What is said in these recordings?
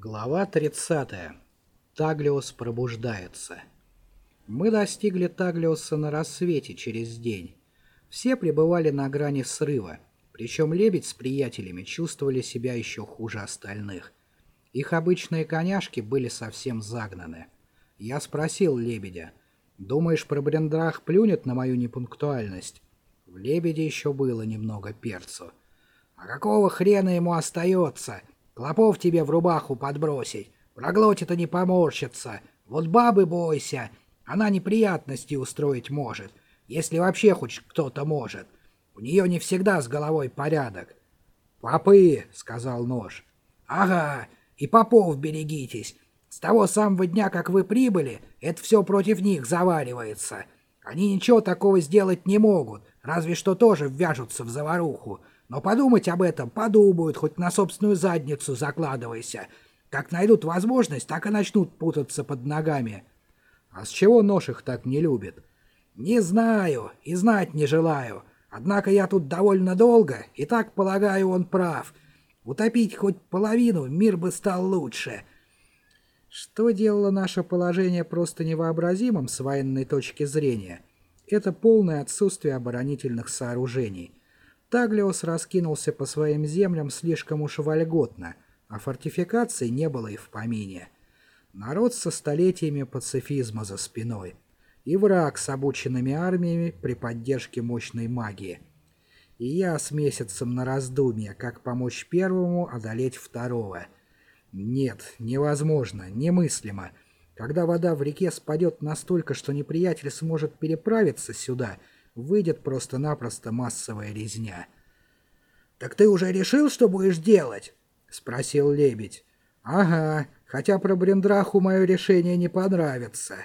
Глава 30. Таглиос пробуждается. Мы достигли Таглиоса на рассвете через день. Все пребывали на грани срыва, причем Лебедь с приятелями чувствовали себя еще хуже остальных. Их обычные коняшки были совсем загнаны. Я спросил Лебедя, «Думаешь, про Брендрах плюнет на мою непунктуальность?» В Лебеде еще было немного перцу. «А какого хрена ему остается?» Клопов тебе в рубаху подбросить. Проглотит и не поморщится. Вот бабы бойся. Она неприятности устроить может. Если вообще хоть кто-то может. У нее не всегда с головой порядок. «Попы!» — сказал нож. «Ага, и попов берегитесь. С того самого дня, как вы прибыли, это все против них заваривается. Они ничего такого сделать не могут, разве что тоже ввяжутся в заваруху. Но подумать об этом подумают, хоть на собственную задницу закладывайся. Как найдут возможность, так и начнут путаться под ногами. А с чего нож их так не любит? Не знаю и знать не желаю. Однако я тут довольно долго, и так, полагаю, он прав. Утопить хоть половину, мир бы стал лучше. Что делало наше положение просто невообразимым с военной точки зрения? Это полное отсутствие оборонительных сооружений. Таглиос раскинулся по своим землям слишком уж вольготно, а фортификаций не было и в помине. Народ со столетиями пацифизма за спиной. И враг с обученными армиями при поддержке мощной магии. И я с месяцем на раздумье, как помочь первому одолеть второго. Нет, невозможно, немыслимо. Когда вода в реке спадет настолько, что неприятель сможет переправиться сюда — выйдет просто-напросто массовая резня. «Так ты уже решил, что будешь делать?» — спросил лебедь. «Ага, хотя про Брендраху мое решение не понравится».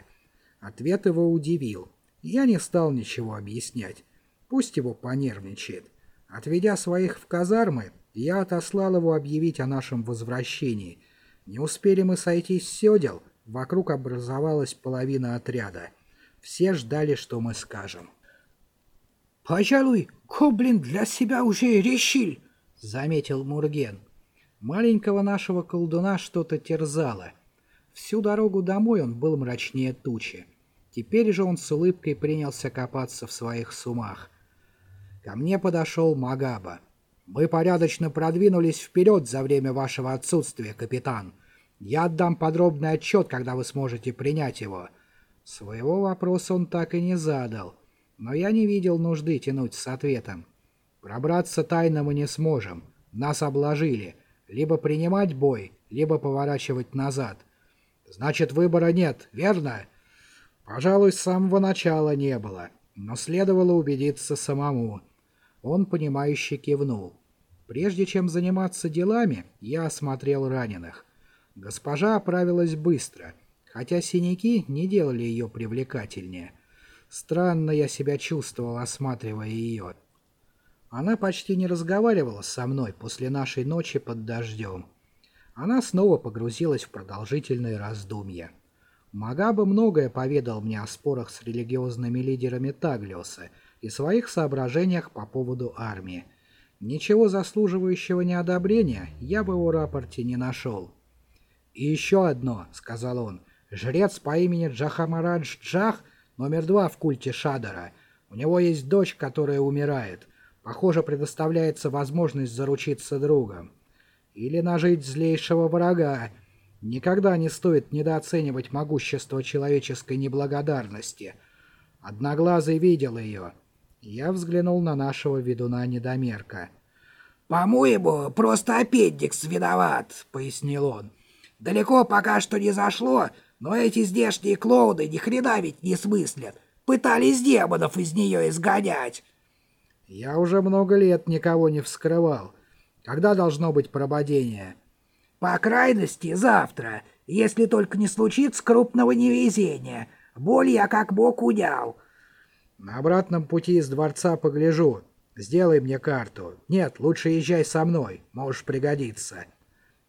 Ответ его удивил. Я не стал ничего объяснять. Пусть его понервничает. Отведя своих в казармы, я отослал его объявить о нашем возвращении. Не успели мы сойтись с седел, вокруг образовалась половина отряда. Все ждали, что мы скажем. «Пожалуй, Коблин для себя уже решил», — заметил Мурген. Маленького нашего колдуна что-то терзало. Всю дорогу домой он был мрачнее тучи. Теперь же он с улыбкой принялся копаться в своих сумах. Ко мне подошел Магаба. «Мы порядочно продвинулись вперед за время вашего отсутствия, капитан. Я отдам подробный отчет, когда вы сможете принять его». Своего вопроса он так и не задал но я не видел нужды тянуть с ответом. Пробраться тайно мы не сможем. Нас обложили. Либо принимать бой, либо поворачивать назад. Значит, выбора нет, верно? Пожалуй, с самого начала не было, но следовало убедиться самому. Он, понимающе кивнул. Прежде чем заниматься делами, я осмотрел раненых. Госпожа оправилась быстро, хотя синяки не делали ее привлекательнее. Странно я себя чувствовал, осматривая ее. Она почти не разговаривала со мной после нашей ночи под дождем. Она снова погрузилась в продолжительные раздумья. Магаба многое поведал мне о спорах с религиозными лидерами Таглиоса и своих соображениях по поводу армии. Ничего заслуживающего неодобрения я бы в рапорте не нашел. «И еще одно», — сказал он, — «жрец по имени Джахамарадж Джах — Номер два в культе Шадара. У него есть дочь, которая умирает. Похоже, предоставляется возможность заручиться другом. Или нажить злейшего врага. Никогда не стоит недооценивать могущество человеческой неблагодарности. Одноглазый видел ее. Я взглянул на нашего ведуна недомерка. «По-моему, просто аппендикс виноват», — пояснил он. «Далеко пока что не зашло, но эти здешние клоуны ни хрена ведь не смыслят. Пытались демонов из нее изгонять. Я уже много лет никого не вскрывал. Когда должно быть прободение? По крайности, завтра, если только не случится крупного невезения. Боль я как бог унял. На обратном пути из дворца погляжу. Сделай мне карту. Нет, лучше езжай со мной, можешь пригодиться.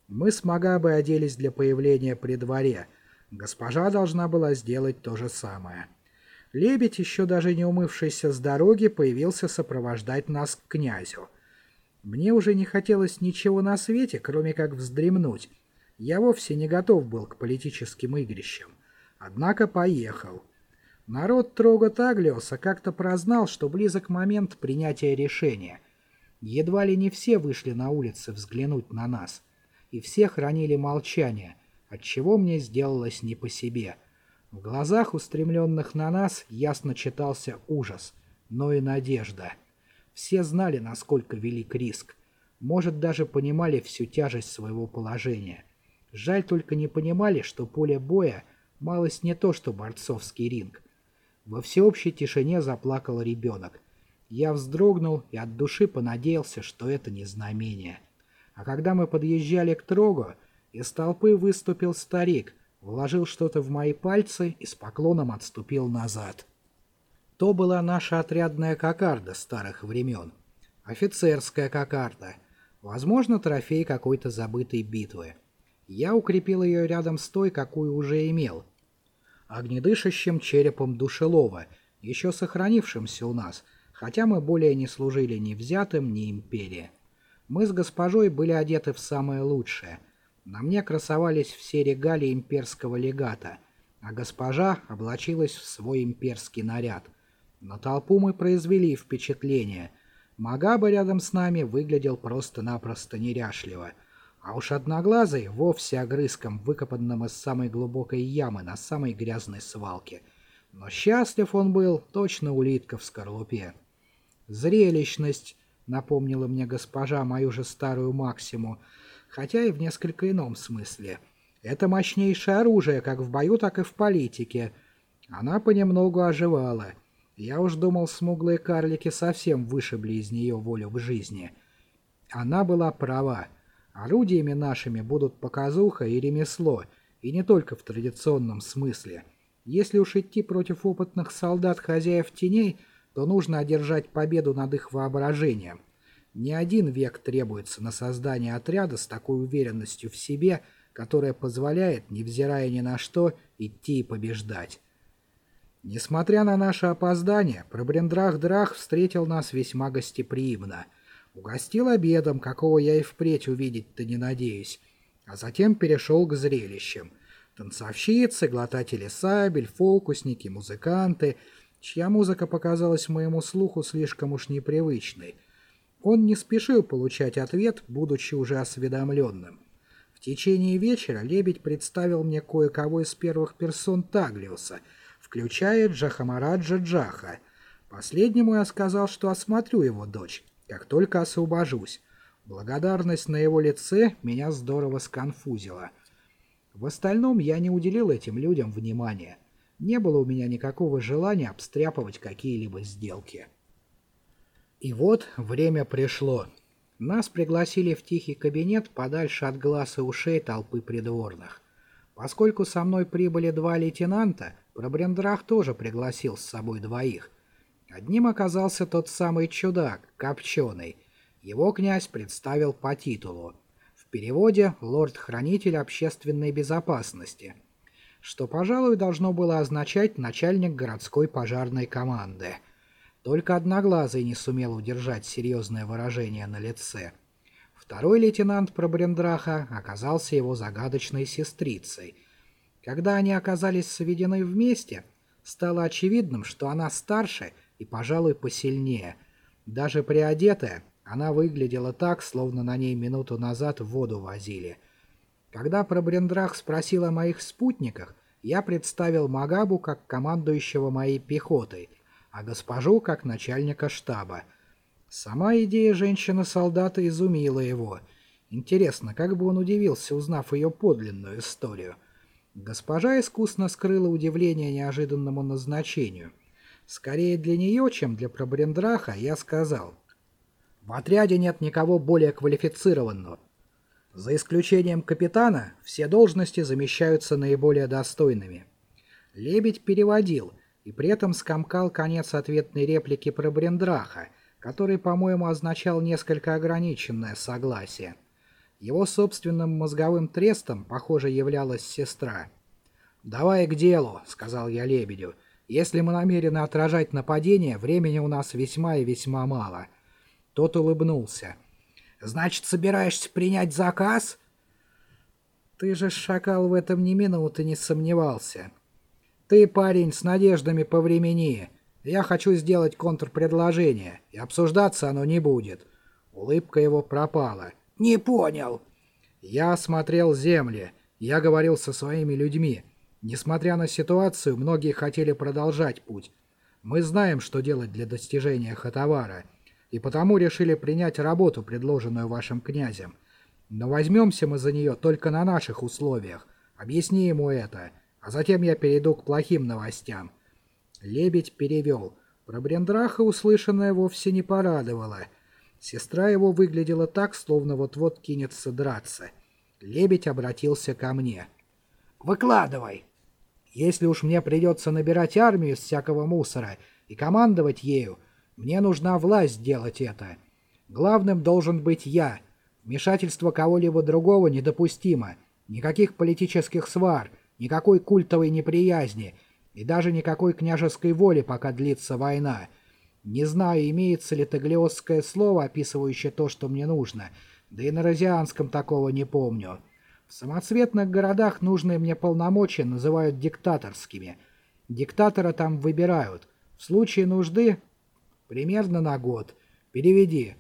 Мы с Магабой оделись для появления при дворе — Госпожа должна была сделать то же самое. Лебедь, еще даже не умывшийся с дороги, появился сопровождать нас к князю. Мне уже не хотелось ничего на свете, кроме как вздремнуть. Я вовсе не готов был к политическим игрищам. Однако поехал. Народ Трого Таглиоса как-то прознал, что близок момент принятия решения. Едва ли не все вышли на улицы взглянуть на нас. И все хранили молчание, отчего мне сделалось не по себе. В глазах, устремленных на нас, ясно читался ужас, но и надежда. Все знали, насколько велик риск. Может, даже понимали всю тяжесть своего положения. Жаль только не понимали, что поле боя малость не то, что борцовский ринг. Во всеобщей тишине заплакал ребенок. Я вздрогнул и от души понадеялся, что это не знамение. А когда мы подъезжали к Трогу, из толпы выступил старик, вложил что-то в мои пальцы и с поклоном отступил назад. То была наша отрядная кокарда старых времен. Офицерская кокарда. Возможно, трофей какой-то забытой битвы. Я укрепил ее рядом с той, какую уже имел. Огнедышащим черепом душелова, еще сохранившимся у нас, хотя мы более не служили ни взятым, ни империи. Мы с госпожой были одеты в самое лучшее. На мне красовались все регалии имперского легата, а госпожа облачилась в свой имперский наряд. На толпу мы произвели впечатление. Магаба рядом с нами выглядел просто-напросто неряшливо. А уж одноглазый вовсе огрызком, выкопанным из самой глубокой ямы на самой грязной свалке. Но счастлив он был, точно улитка в скорлупе. Зрелищность, напомнила мне госпожа мою же старую Максиму, хотя и в несколько ином смысле. Это мощнейшее оружие как в бою, так и в политике. Она понемногу оживала. Я уж думал, смуглые карлики совсем вышибли из нее волю к жизни. Она была права. Орудиями нашими будут показуха и ремесло, и не только в традиционном смысле. Если уж идти против опытных солдат хозяев теней, то нужно одержать победу над их воображением. Не один век требуется на создание отряда с такой уверенностью в себе, которая позволяет, невзирая ни на что, идти и побеждать. Несмотря на наше опоздание, Пробрендрах-Драх встретил нас весьма гостеприимно. Угостил обедом, какого я и впредь увидеть-то не надеюсь, а затем перешел к зрелищам. Танцовщицы, глотатели сабель, фокусники, музыканты, чья музыка показалась моему слуху слишком уж непривычной. Он не спешил получать ответ, будучи уже осведомленным. В течение вечера Лебедь представил мне кое-кого из первых персон Таглиуса, включая Джахамараджа Джаха. Последнему я сказал, что осмотрю его дочь, как только освобожусь. Благодарность на его лице меня здорово сконфузила. В остальном я не уделил этим людям внимания. Не было у меня никакого желания обстряпывать какие-либо сделки. И вот время пришло. Нас пригласили в тихий кабинет подальше от глаз и ушей толпы придворных. Поскольку со мной прибыли два лейтенанта, Пробрендрах тоже пригласил с собой двоих. Одним оказался тот самый чудак, Копченый. Его князь представил по титулу. В переводе «Лорд-хранитель общественной безопасности», что, пожалуй, должно было означать начальник городской пожарной команды. Только Одноглазый не сумел удержать серьезное выражение на лице. Второй лейтенант Пробрендраха оказался его загадочной сестрицей. Когда они оказались сведены вместе, стало очевидным, что она старше — и, пожалуй, посильнее. Даже приодетая, она выглядела так, словно на ней минуту назад воду возили. Когда Пробрендрах спросил о моих спутниках, я представил Магабу как командующего моей пехотой, а госпожу как начальника штаба. Сама идея женщины-солдата изумила его. Интересно, как бы он удивился, узнав ее подлинную историю. Госпожа искусно скрыла удивление неожиданному назначению — Скорее для нее, чем для Пробрендраха, я сказал. В отряде нет никого более квалифицированного. За исключением капитана, все должности замещаются наиболее достойными. Лебедь переводил и при этом скомкал конец ответной реплики про Брендраха, который, по-моему, означал несколько ограниченное согласие. Его собственным мозговым трестом, похоже, являлась сестра. «Давай к делу», — сказал я Лебедю, если мы намерены отражать нападение, времени у нас весьма и весьма мало. Тот улыбнулся. Значит, собираешься принять заказ? Ты же, шакал, в этом ни минуты не сомневался. Ты, парень, с надеждами по времени. Я хочу сделать контрпредложение, и обсуждаться оно не будет. Улыбка его пропала. «Не понял». Я осмотрел земли. Я говорил со своими людьми. Несмотря на ситуацию, многие хотели продолжать путь. Мы знаем, что делать для достижения Хатавара, и потому решили принять работу, предложенную вашим князем. Но возьмемся мы за нее только на наших условиях. Объясни ему это, а затем я перейду к плохим новостям. Лебедь перевел. Про Брендраха услышанное вовсе не порадовало. Сестра его выглядела так, словно вот-вот кинется драться. Лебедь обратился ко мне. «Выкладывай!» «Если уж мне придется набирать армию из всякого мусора и командовать ею, мне нужна власть делать это. Главным должен быть я. Вмешательство кого-либо другого недопустимо. Никаких политических свар, никакой культовой неприязни — и даже никакой княжеской воли, пока длится война. Не знаю, имеется ли таглиосское слово, описывающее то, что мне нужно, да и на розианском такого не помню. В самоцветных городах нужные мне полномочия называют диктаторскими. Диктатора там выбирают. В случае нужды примерно на год. Переведи.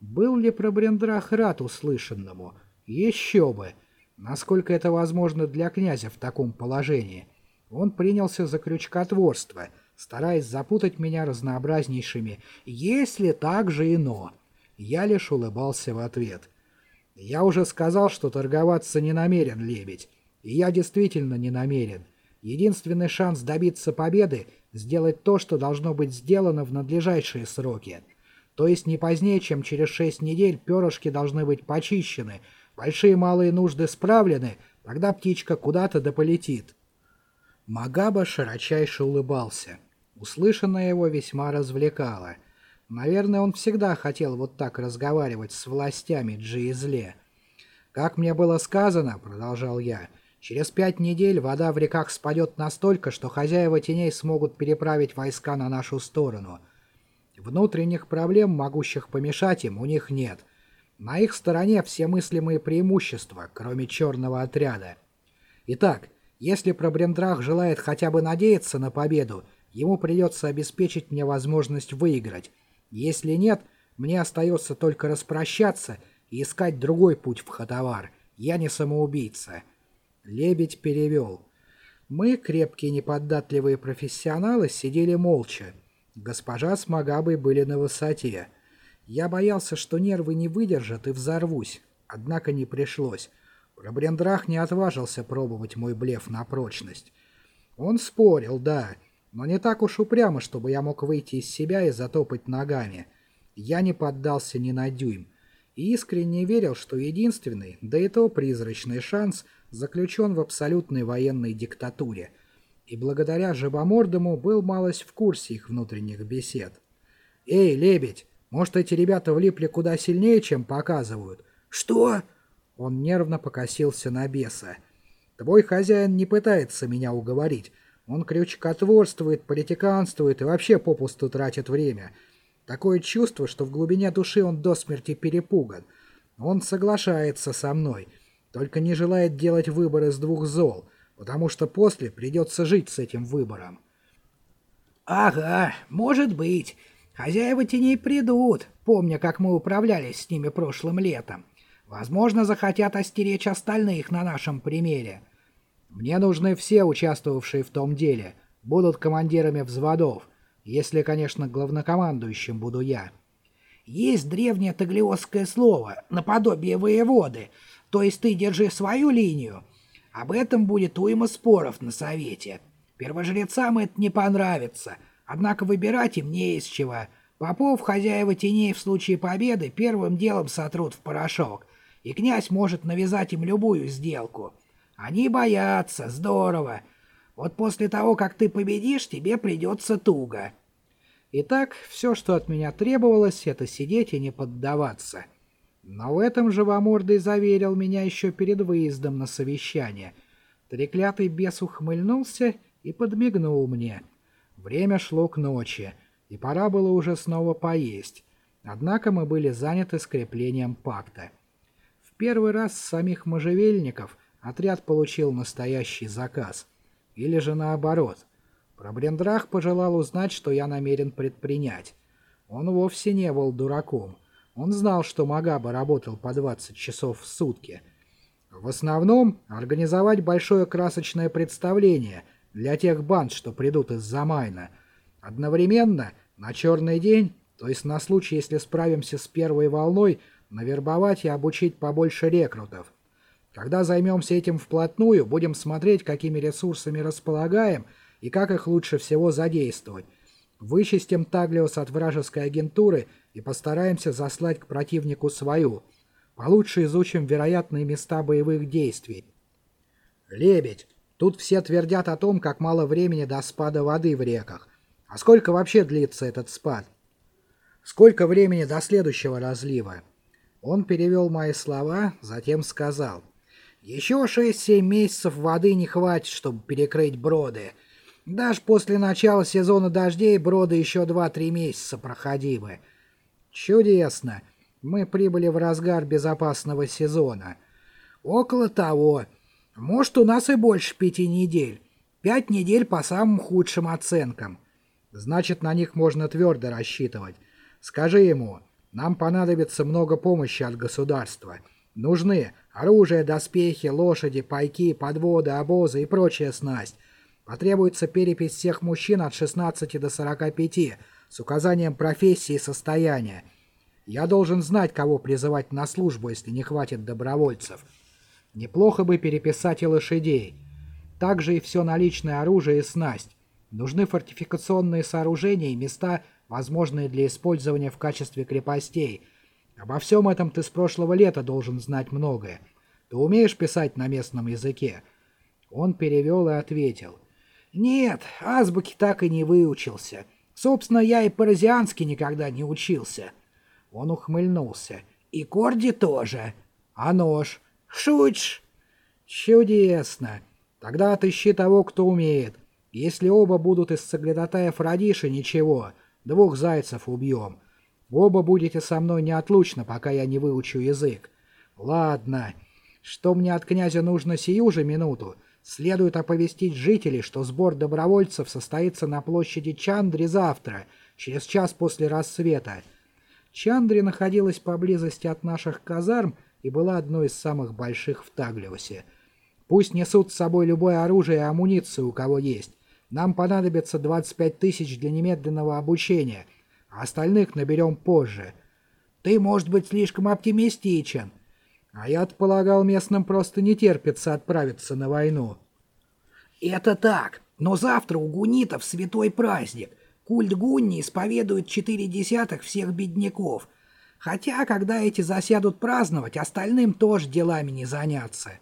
Был ли про Брендрах рад услышанному? Еще бы. Насколько это возможно для князя в таком положении? Он принялся за крючкотворство, стараясь запутать меня разнообразнейшими «если так же и но». Я лишь улыбался в ответ. «Я уже сказал, что торговаться не намерен, лебедь. И я действительно не намерен. Единственный шанс добиться победы — сделать то, что должно быть сделано в надлежащие сроки. То есть не позднее, чем через шесть недель перышки должны быть почищены, большие малые нужды справлены, тогда птичка куда-то дополетит». Магаба широчайше улыбался. Услышанное его весьма развлекало. Наверное, он всегда хотел вот так разговаривать с властями Джиизле. «Как мне было сказано, — продолжал я, — через пять недель вода в реках спадет настолько, что хозяева теней смогут переправить войска на нашу сторону. Внутренних проблем, могущих помешать им, у них нет. На их стороне все мыслимые преимущества, кроме черного отряда. Итак, если Пробрендрах желает хотя бы надеяться на победу, ему придется обеспечить мне возможность выиграть. Если нет, мне остается только распрощаться и искать другой путь в Хатавар. Я не самоубийца. Лебедь перевел. Мы, крепкие неподатливые профессионалы, сидели молча. Госпожа с Магабой были на высоте. Я боялся, что нервы не выдержат и взорвусь. Однако не пришлось. Рабрендрах не отважился пробовать мой блеф на прочность. Он спорил, да, но не так уж упрямо, чтобы я мог выйти из себя и затопать ногами. Я не поддался ни на дюйм. И искренне верил, что единственный, да и то призрачный шанс заключен в абсолютной военной диктатуре. И благодаря Жабомордому был малость в курсе их внутренних бесед. «Эй, лебедь, может, эти ребята влипли куда сильнее, чем показывают?» «Что?» Он нервно покосился на беса. «Твой хозяин не пытается меня уговорить. Он крючкотворствует, политиканствует и вообще попусту тратит время. Такое чувство, что в глубине души он до смерти перепуган. Он соглашается со мной, только не желает делать выбор из двух зол, потому что после придется жить с этим выбором». «Ага, может быть. Хозяева теней придут, помня, как мы управлялись с ними прошлым летом. Возможно, захотят остеречь остальных на нашем примере. Мне нужны все участвовавшие в том деле. Будут командирами взводов. Если, конечно, главнокомандующим буду я. Есть древнее таглиосское слово, наподобие воеводы. То есть ты держи свою линию. Об этом будет уйма споров на совете. Первожрецам это не понравится. Однако выбирать им не из чего. Попов, хозяева теней в случае победы, первым делом сотрут в порошок и князь может навязать им любую сделку. Они боятся, здорово. Вот после того, как ты победишь, тебе придется туго. Итак, все, что от меня требовалось, это сидеть и не поддаваться. Но в этом живомордый заверил меня еще перед выездом на совещание. Треклятый бес ухмыльнулся и подмигнул мне. Время шло к ночи, и пора было уже снова поесть. Однако мы были заняты скреплением пакта первый раз самих можжевельников, отряд получил настоящий заказ. Или же наоборот. Пробрендрах пожелал узнать, что я намерен предпринять. Он вовсе не был дураком. Он знал, что Магаба работал по 20 часов в сутки. В основном организовать большое красочное представление для тех банд, что придут из-за Майна. Одновременно на черный день, то есть на случай, если справимся с первой волной, навербовать и обучить побольше рекрутов. Когда займемся этим вплотную, будем смотреть, какими ресурсами располагаем и как их лучше всего задействовать. Вычистим Таглиос от вражеской агентуры и постараемся заслать к противнику свою. Получше изучим вероятные места боевых действий. Лебедь, тут все твердят о том, как мало времени до спада воды в реках. А сколько вообще длится этот спад? Сколько времени до следующего разлива? Он перевел мои слова, затем сказал. Еще шесть-семь месяцев воды не хватит, чтобы перекрыть броды. Даже после начала сезона дождей броды еще два-три месяца проходимы. Чудесно. Мы прибыли в разгар безопасного сезона. Около того. Может, у нас и больше пяти недель. Пять недель по самым худшим оценкам. Значит, на них можно твердо рассчитывать. Скажи ему, нам понадобится много помощи от государства. Нужны оружие, доспехи, лошади, пайки, подводы, обозы и прочая снасть. Потребуется перепись всех мужчин от 16 до 45 с указанием профессии и состояния. Я должен знать, кого призывать на службу, если не хватит добровольцев. Неплохо бы переписать и лошадей. Также и все наличное оружие и снасть. Нужны фортификационные сооружения и места, возможные для использования в качестве крепостей. Обо всем этом ты с прошлого лета должен знать многое. Ты умеешь писать на местном языке?» Он перевел и ответил. Нет, азбуки так и не выучился. Собственно, я и паразиански никогда не учился. Он ухмыльнулся. И Корди тоже. А нож? Шутишь? Чудесно. Тогда отыщи того, кто умеет. Если оба будут из соглядатаев Радиши, ничего. Двух зайцев убьем. Оба будете со мной неотлучно, пока я не выучу язык. Ладно. Что мне от князя нужно сию же минуту? Следует оповестить жителей, что сбор добровольцев состоится на площади Чандри завтра, через час после рассвета. Чандри находилась поблизости от наших казарм и была одной из самых больших в Таглиосе. Пусть несут с собой любое оружие и амуницию, у кого есть. Нам понадобится 25 тысяч для немедленного обучения, а остальных наберем позже. Ты, может быть, слишком оптимистичен. А я-то полагал, местным просто не терпится отправиться на войну. Это так, но завтра у гунитов святой праздник. Культ Гунни исповедует четыре десятых всех бедняков. Хотя, когда эти засядут праздновать, остальным тоже делами не заняться.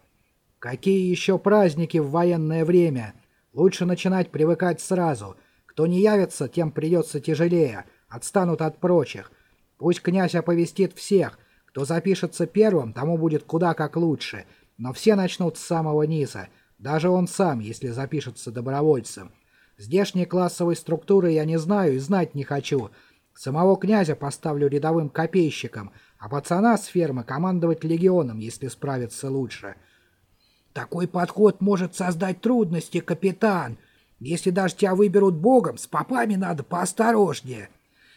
Какие еще праздники в военное время? Лучше начинать привыкать сразу. Кто не явится, тем придется тяжелее, отстанут от прочих. Пусть князь оповестит всех, кто запишется первым, тому будет куда как лучше, но все начнут с самого низа, даже он сам, если запишется добровольцем. Здешней классовой структуры я не знаю и знать не хочу. Самого князя поставлю рядовым копейщиком, а пацана с фермы командовать легионом, если справится лучше. Такой подход может создать трудности, капитан. Если даже тебя выберут богом, с попами надо поосторожнее.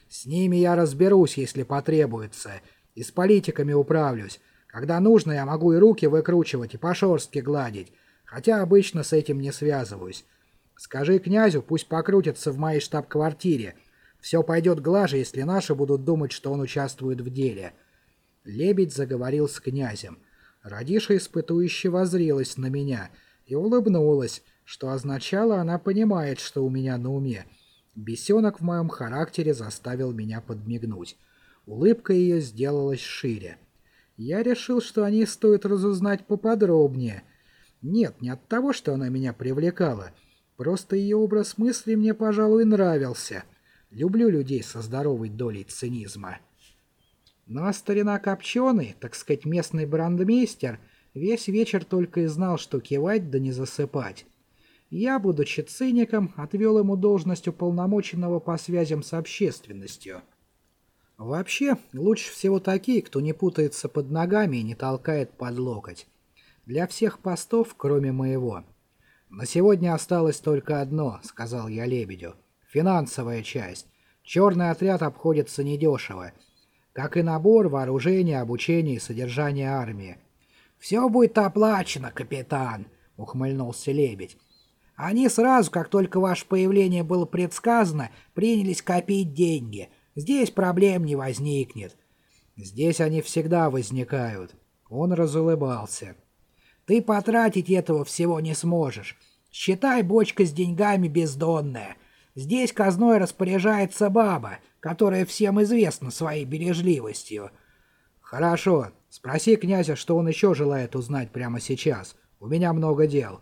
С ними я разберусь, если потребуется. И с политиками управлюсь. Когда нужно, я могу и руки выкручивать, и по шорстке гладить. Хотя обычно с этим не связываюсь. Скажи князю, пусть покрутится в моей штаб-квартире. Все пойдет глаже, если наши будут думать, что он участвует в деле. Лебедь заговорил с князем. Радиша испытующе возрилась на меня и улыбнулась, что означало, она понимает, что у меня на уме. Бесенок в моем характере заставил меня подмигнуть. Улыбка ее сделалась шире. Я решил, что о ней стоит разузнать поподробнее. Нет, не от того, что она меня привлекала. Просто ее образ мысли мне, пожалуй, нравился. Люблю людей со здоровой долей цинизма. Ну а старина Копченый, так сказать, местный брандмейстер, весь вечер только и знал, что кивать да не засыпать. Я, будучи циником, отвел ему должность уполномоченного по связям с общественностью. Вообще, лучше всего такие, кто не путается под ногами и не толкает под локоть. Для всех постов, кроме моего. «На сегодня осталось только одно», — сказал я Лебедю. «Финансовая часть. Черный отряд обходится недешево. Как и набор, вооружение, обучение и содержание армии. «Все будет оплачено, капитан», — ухмыльнулся Лебедь. «Они сразу, как только ваше появление было предсказано, принялись копить деньги. Здесь проблем не возникнет». «Здесь они всегда возникают». Он разулыбался. «Ты потратить этого всего не сможешь. Считай, бочка с деньгами бездонная. Здесь казной распоряжается баба, которая всем известна своей бережливостью». «Хорошо. Спроси князя, что он еще желает узнать прямо сейчас. У меня много дел».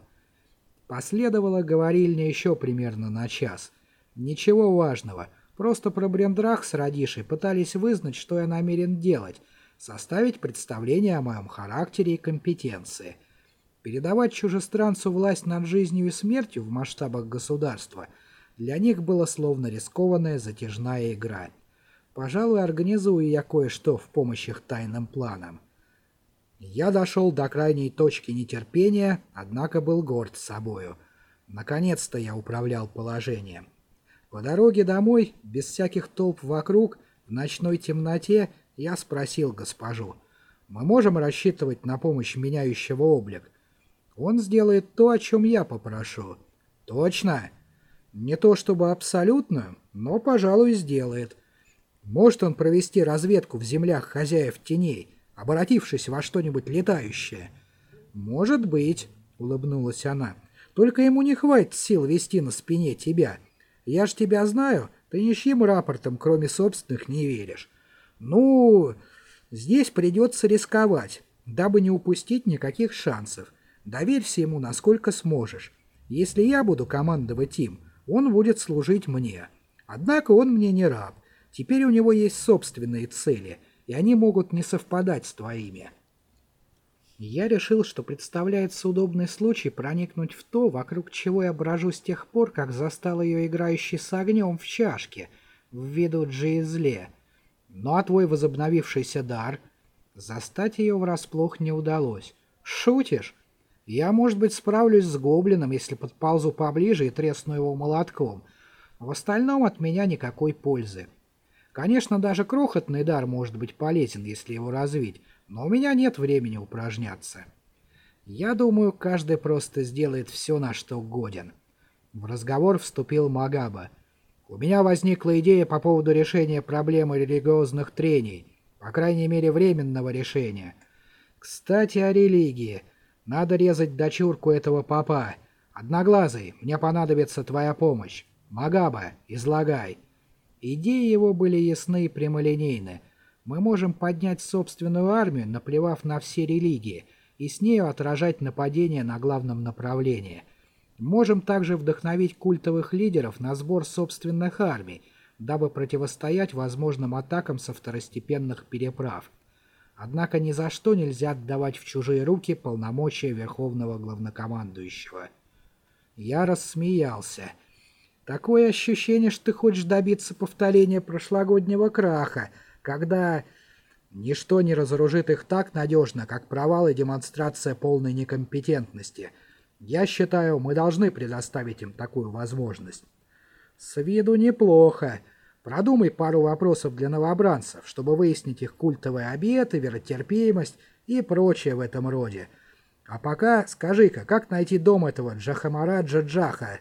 Последовало говорильня еще примерно на час. Ничего важного. Просто про Брендрах с Радишей пытались вызнать, что я намерен делать, составить представление о моем характере и компетенции. Передавать чужестранцу власть над жизнью и смертью в масштабах государства для них было словно рискованная затяжная игра. Пожалуй, организую я кое-что в помощь их тайным планам. Я дошел до крайней точки нетерпения, однако был горд собою. Наконец-то я управлял положением. По дороге домой, без всяких толп вокруг, в ночной темноте, я спросил госпожу, «Мы можем рассчитывать на помощь меняющего облик? Он сделает то, о чем я попрошу». «Точно?» «Не то чтобы абсолютно, но, пожалуй, сделает». Может он провести разведку в землях хозяев теней, обратившись во что-нибудь летающее? Может быть, улыбнулась она. Только ему не хватит сил вести на спине тебя. Я ж тебя знаю, ты ничьим рапортом, кроме собственных, не веришь. Ну, здесь придется рисковать, дабы не упустить никаких шансов. Доверься ему, насколько сможешь. Если я буду командовать им, он будет служить мне. Однако он мне не раб. Теперь у него есть собственные цели, и они могут не совпадать с твоими. Я решил, что представляется удобный случай проникнуть в то, вокруг чего я брожу с тех пор, как застал ее играющей с огнем в чашке, в виду Джиизле. Ну а твой возобновившийся дар? Застать ее врасплох не удалось. Шутишь? Я, может быть, справлюсь с гоблином, если подползу поближе и тресну его молотком. В остальном от меня никакой пользы. Конечно, даже крохотный дар может быть полезен, если его развить, но у меня нет времени упражняться. Я думаю, каждый просто сделает все, на что годен. В разговор вступил Магаба. У меня возникла идея по поводу решения проблемы религиозных трений, по крайней мере временного решения. Кстати, о религии. Надо резать дочурку этого папа. Одноглазый, мне понадобится твоя помощь. Магаба, излагай. Идеи его были ясны и прямолинейны. Мы можем поднять собственную армию, наплевав на все религии, и с нею отражать нападения на главном направлении. Можем также вдохновить культовых лидеров на сбор собственных армий, дабы противостоять возможным атакам со второстепенных переправ. Однако ни за что нельзя отдавать в чужие руки полномочия Верховного Главнокомандующего. Я рассмеялся. Такое ощущение, что ты хочешь добиться повторения прошлогоднего краха, когда ничто не разоружит их так надежно, как провал и демонстрация полной некомпетентности. Я считаю, мы должны предоставить им такую возможность. С виду неплохо. Продумай пару вопросов для новобранцев, чтобы выяснить их культовые обеты, веротерпимость и прочее в этом роде. А пока скажи-ка, как найти дом этого Джахамараджа Джаха,